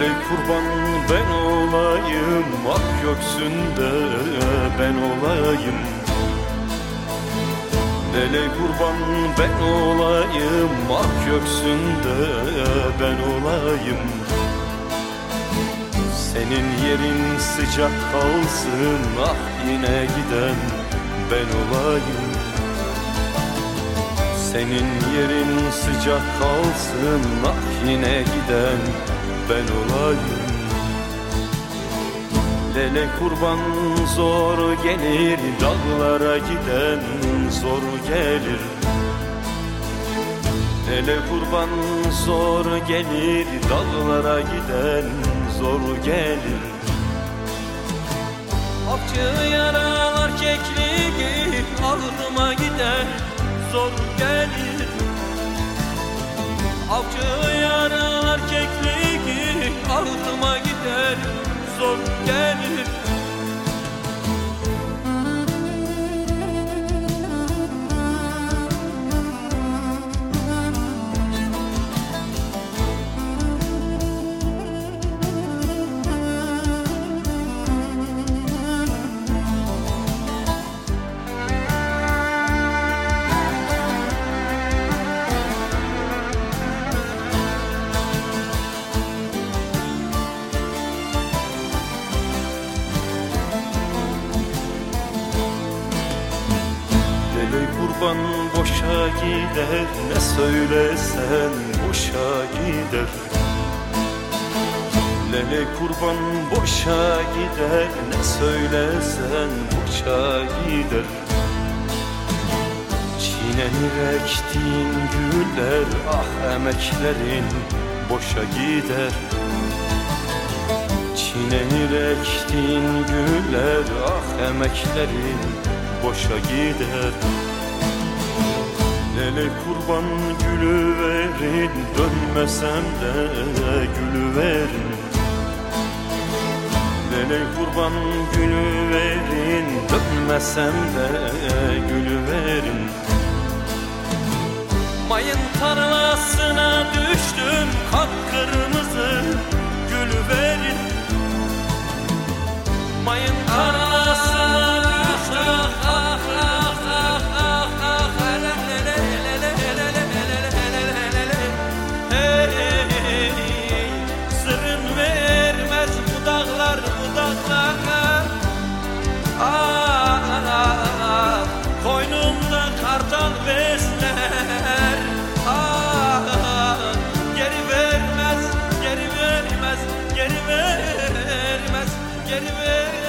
Lele kurban ben olayım Ak göksünde ben olayım. Lele kurban ben olayım Ak göksünde ben olayım. Senin yerin sıcak kalsın Ah yine giden ben olayım. Senin yerin sıcak kalsın Ah yine giden ben olayım. Lele kurban zor gelir Dağlara giden zor gelir. Lele kurban zor gelir Dağlara giden zor gelir. Avcı yaralar kekliği Ağrıma gider zor gelir. Avcı kurban boşa gider Ne söylesen boşa gider. Lele kurban boşa gider Ne söylesen boşa gider. Çiğnenir ektiğin güller Ah emeklerin boşa gider. Çiğnenir ektiğin güller Ah emeklerin boşa gider Lele kurban gülü verin Dönmesem de gülü verin Lele kurban gülü verin Dönmesem de gülü verin Mayın tarlasına düştüm Kıpkırmızı gül verin kartal besler. Ah Geri vermez geri vermez geri vermez geri vermez